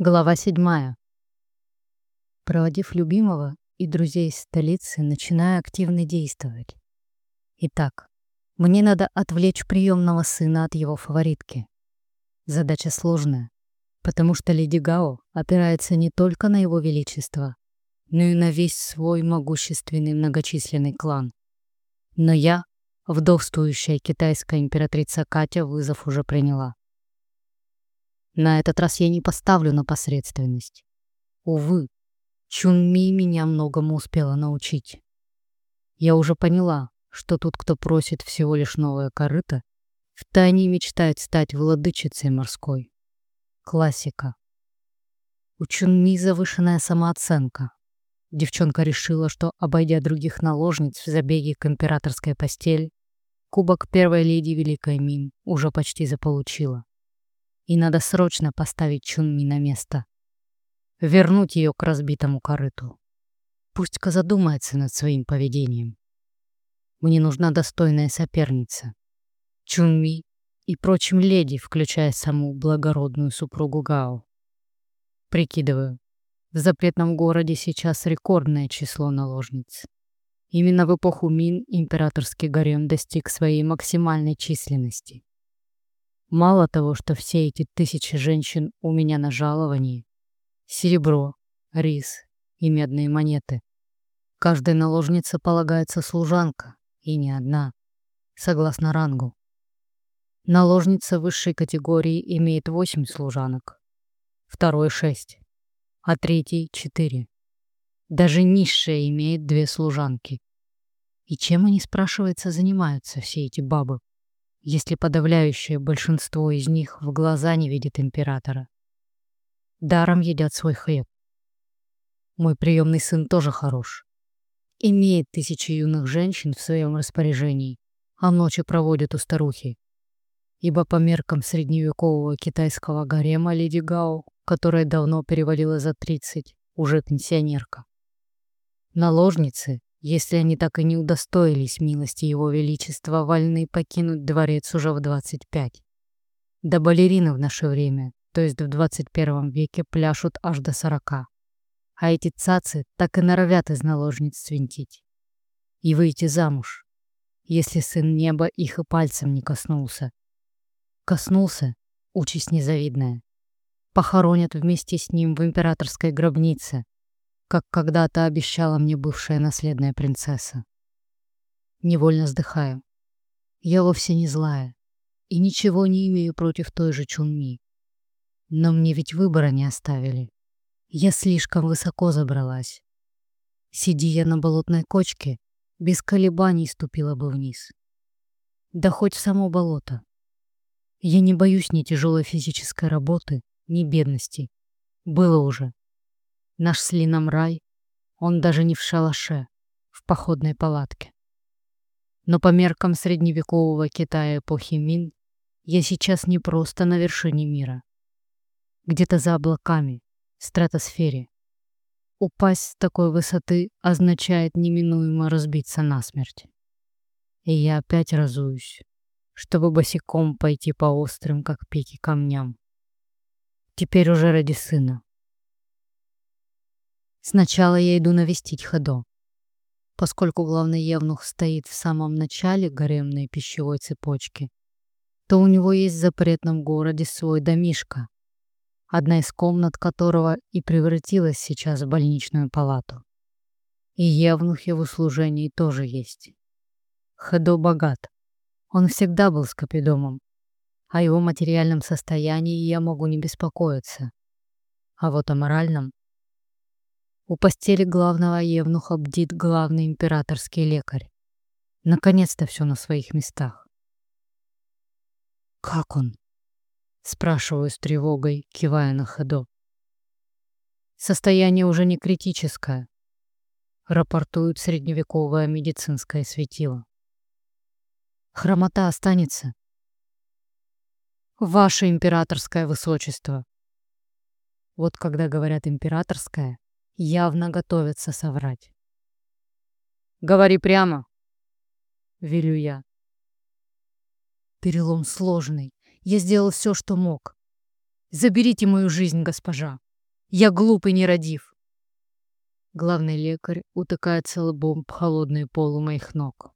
Глава седьмая. Проводив любимого и друзей из столицы, начинаю активно действовать. Итак, мне надо отвлечь приемного сына от его фаворитки. Задача сложная, потому что Леди Гао опирается не только на его величество, но и на весь свой могущественный многочисленный клан. Но я, вдовствующая китайская императрица Катя, вызов уже приняла. На этот раз я не поставлю на посредственность. Увы, Чунми меня многому успела научить. Я уже поняла, что тут, кто просит всего лишь новое корыто, втайне мечтает стать владычицей морской. Классика. У Чунми завышенная самооценка. Девчонка решила, что, обойдя других наложниц в забеге к императорской постели, кубок первой леди Великой Мин уже почти заполучила и надо срочно поставить Чунми на место. Вернуть ее к разбитому корыту. Пусть-ка задумается над своим поведением. Мне нужна достойная соперница. Чунми и прочим леди, включая саму благородную супругу Гао. Прикидываю, в запретном городе сейчас рекордное число наложниц. Именно в эпоху Мин императорский гарем достиг своей максимальной численности. Мало того, что все эти тысячи женщин у меня на жаловании, серебро, рис и медные монеты. Каждой наложнице полагается служанка, и не одна, согласно рангу. Наложница высшей категории имеет восемь служанок, второй — шесть, а третий — четыре. Даже низшая имеет две служанки. И чем они, спрашивается, занимаются все эти бабы? Если подавляющее большинство из них в глаза не видит императора. Даром едят свой хлеб. Мой приемный сын тоже хорош. Имеет тысячи юных женщин в своем распоряжении, а ночи проводит у старухи. Ибо по меркам средневекового китайского гарема Леди Гао, которая давно перевалила за 30, уже пенсионерка. Наложницы если они так и не удостоились милости Его Величества, вольны покинуть дворец уже в 25. Да балерины в наше время, то есть в 21 веке, пляшут аж до 40. А эти цацы так и норовят из наложниц свинтить. И выйти замуж, если сын неба их и пальцем не коснулся. Коснулся — участь незавидная. Похоронят вместе с ним в императорской гробнице, как когда-то обещала мне бывшая наследная принцесса. Невольно вздыхаю. Я вовсе не злая и ничего не имею против той же Чунми. Но мне ведь выбора не оставили. Я слишком высоко забралась. Сиди я на болотной кочке, без колебаний ступила бы вниз. Да хоть в само болото. Я не боюсь ни тяжелой физической работы, ни бедности. Было уже. Наш с Лином рай, он даже не в шалаше, в походной палатке. Но по меркам средневекового Китая эпохи Мин я сейчас не просто на вершине мира. Где-то за облаками, в стратосфере. Упасть с такой высоты означает неминуемо разбиться насмерть. И я опять разуюсь, чтобы босиком пойти по острым, как пики, камням. Теперь уже ради сына. Сначала я иду навестить Хадо. Поскольку главный евнух стоит в самом начале гаремной пищевой цепочки, то у него есть в запретном городе свой домишко, одна из комнат которого и превратилась сейчас в больничную палату. И евнухи в услужении тоже есть. Хадо богат. Он всегда был скопидомом. О его материальном состоянии я могу не беспокоиться. А вот о моральном у постели главного евнуха бдит главный императорский лекарь. Наконец-то все на своих местах. «Как он?» — спрашиваю с тревогой, кивая на ходу. «Состояние уже не критическое», — рапортует средневековое медицинское светило. «Хромота останется». «Ваше императорское высочество». Вот когда говорят «императорское», явно готовятся соврать. «Говори прямо!» — велю я. Перелом сложный. Я сделал все, что мог. Заберите мою жизнь, госпожа. Я глупый нерадив. Главный лекарь утыкается лбом в холодный пол у моих ног.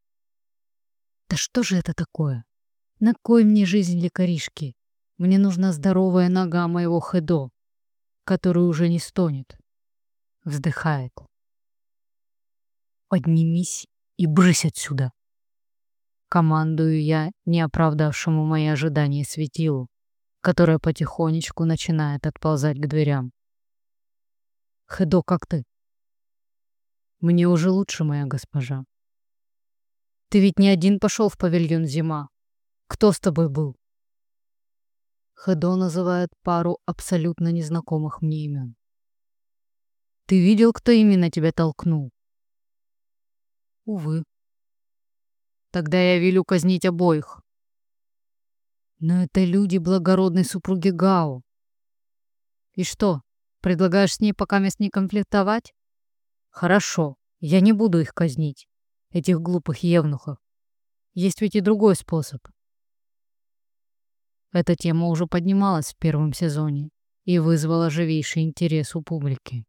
Да что же это такое? На кой мне жизнь лекаришки? Мне нужна здоровая нога моего Хедо, который уже не стонет. Вздыхает. Поднимись и брысь отсюда. Командую я, не оправдавшему мои ожидания светилу, которое потихонечку начинает отползать к дверям. Хедо, как ты? Мне уже лучше, моя госпожа. Ты ведь не один пошел в павильон зима. Кто с тобой был? Хедо называет пару абсолютно незнакомых мне имен. Ты видел, кто именно тебя толкнул? Увы. Тогда я велю казнить обоих. Но это люди благородной супруги Гао. И что, предлагаешь с ней пока мест не конфликтовать? Хорошо, я не буду их казнить, этих глупых евнухов. Есть ведь и другой способ. Эта тема уже поднималась в первом сезоне и вызвала живейший интерес у публики.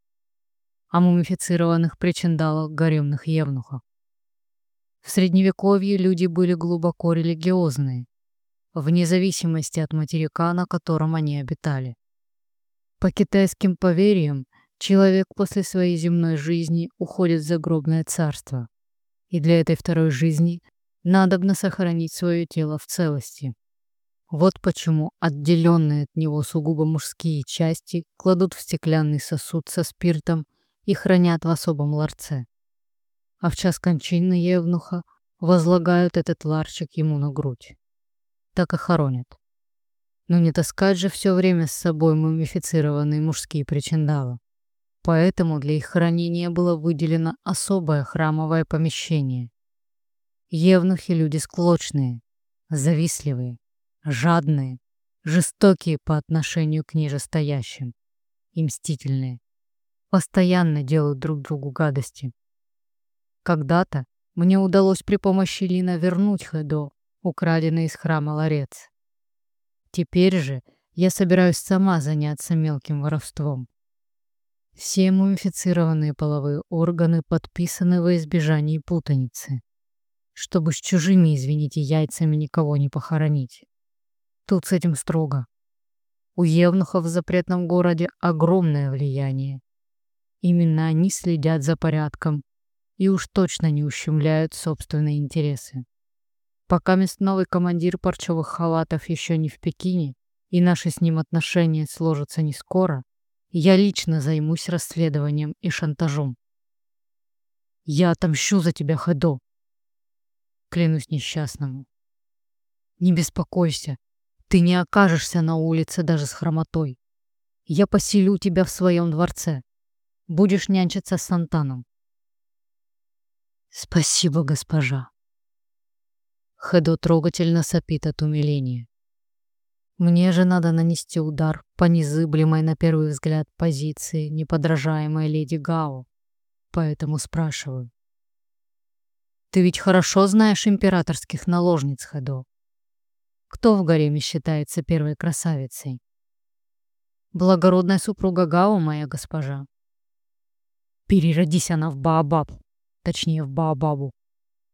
О мумифицированных причиндалах гаремных евнухов. В Средневековье люди были глубоко религиозные, вне зависимости от материка, на котором они обитали. По китайским поверьям, человек после своей земной жизни уходит в загробное царство, и для этой второй жизни надобно сохранить свое тело в целости. Вот почему отделенные от него сугубо мужские части кладут в стеклянный сосуд со спиртом и хранят в особом ларце а в час кончины Евнуха возлагают этот ларчик ему на грудь. Так и хоронят. Но не таскать же все время с собой мумифицированные мужские причиндалы. Поэтому для их хранения было выделено особое храмовое помещение. Евнухи люди склочные, завистливые, жадные, жестокие по отношению к нижестоящим и мстительные. Постоянно делают друг другу гадости. Когда-то мне удалось при помощи Лина вернуть Хэдо, украденный из храма ларец. Теперь же я собираюсь сама заняться мелким воровством. Все мумифицированные половые органы подписаны во избежании путаницы, чтобы с чужими, извините, яйцами никого не похоронить. Тут с этим строго. У евнухов в запретном городе огромное влияние. Именно они следят за порядком и уж точно не ущемляют собственные интересы. Пока мест новый командир парчевых халатов еще не в Пекине, и наши с ним отношения сложатся не скоро, я лично займусь расследованием и шантажом. Я отомщу за тебя, Хэдо. Клянусь несчастному. Не беспокойся, ты не окажешься на улице даже с хромотой. Я поселю тебя в своем дворце. Будешь нянчиться с Сантаном. Спасибо, госпожа. Хэдо трогательно сопит от умиления. Мне же надо нанести удар по незыблемой на первый взгляд позиции неподражаемой леди Гао. Поэтому спрашиваю. Ты ведь хорошо знаешь императорских наложниц, Хэдо. Кто в гареме считается первой красавицей? Благородная супруга Гао, моя госпожа. Переродись она в Баобаб, точнее в Баобабу,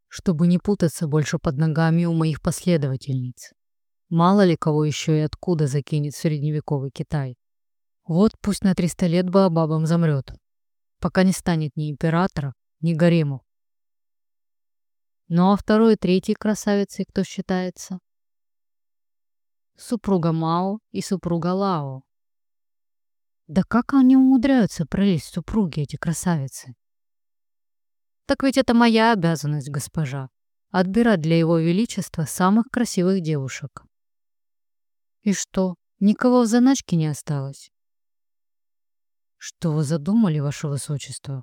чтобы не путаться больше под ногами у моих последовательниц. Мало ли кого еще и откуда закинет средневековый Китай. Вот пусть на 300 лет Баобабом замрет, пока не станет ни императора, ни гарему. Ну а второй и третий красавицей кто считается? Супруга Мао и супруга Лао. Да как они умудряются пролезть супруги эти красавицы? Так ведь это моя обязанность, госпожа, отбирать для его величества самых красивых девушек. И что, никого в заначке не осталось? Что вы задумали, ваше высочество?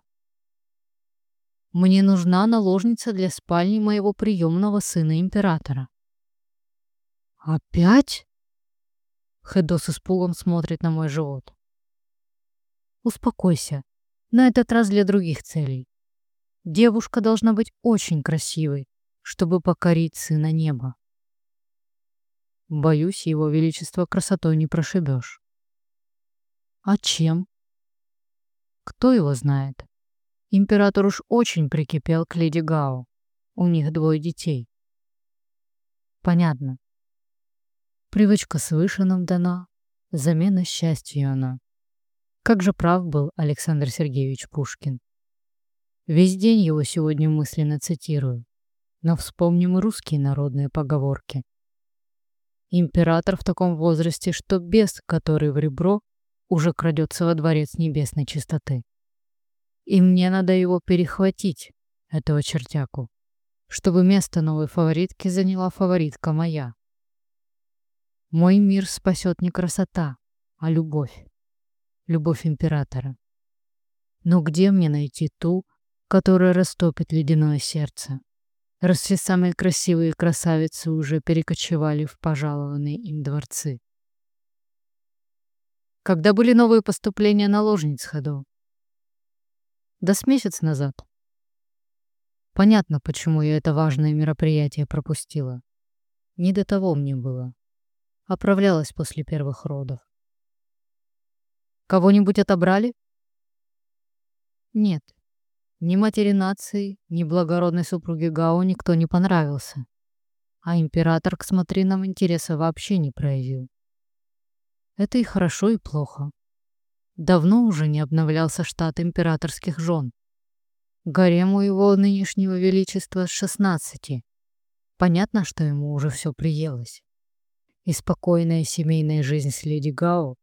Мне нужна наложница для спальни моего приемного сына императора. Опять? Хедо с испугом смотрит на мой живот. Успокойся. На этот раз для других целей. Девушка должна быть очень красивой, чтобы покорить сына неба. Боюсь, его величество красотой не прошибешь. А чем? Кто его знает? Император уж очень прикипел к леди Гао. У них двое детей. Понятно. Привычка свыше нам дана, замена счастью она. Как же прав был Александр Сергеевич Пушкин. Весь день его сегодня мысленно цитирую, но вспомним и русские народные поговорки. Император в таком возрасте, что бес, который в ребро, уже крадется во дворец небесной чистоты. И мне надо его перехватить, этого чертяку, чтобы место новой фаворитки заняла фаворитка моя. Мой мир спасет не красота, а любовь. Любовь императора. Но где мне найти ту, которая растопит ледяное сердце? Раз все самые красивые красавицы уже перекочевали в пожалованные им дворцы. Когда были новые поступления наложниц ходов? Да с месяц назад. Понятно, почему я это важное мероприятие пропустила. Не до того мне было. Оправлялась после первых родов. Кого-нибудь отобрали? Нет. Ни матери нации, ни благородной супруге Гао никто не понравился. А император к смотринам интереса вообще не проявил. Это и хорошо, и плохо. Давно уже не обновлялся штат императорских жен. Гарему его нынешнего величества с шестнадцати. Понятно, что ему уже все приелось. И спокойная семейная жизнь с леди Гао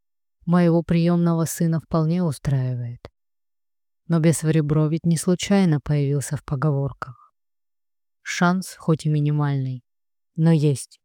моего приемного сына вполне устраивает. Но без в ребро ведь не случайно появился в поговорках. Шанс, хоть и минимальный, но есть.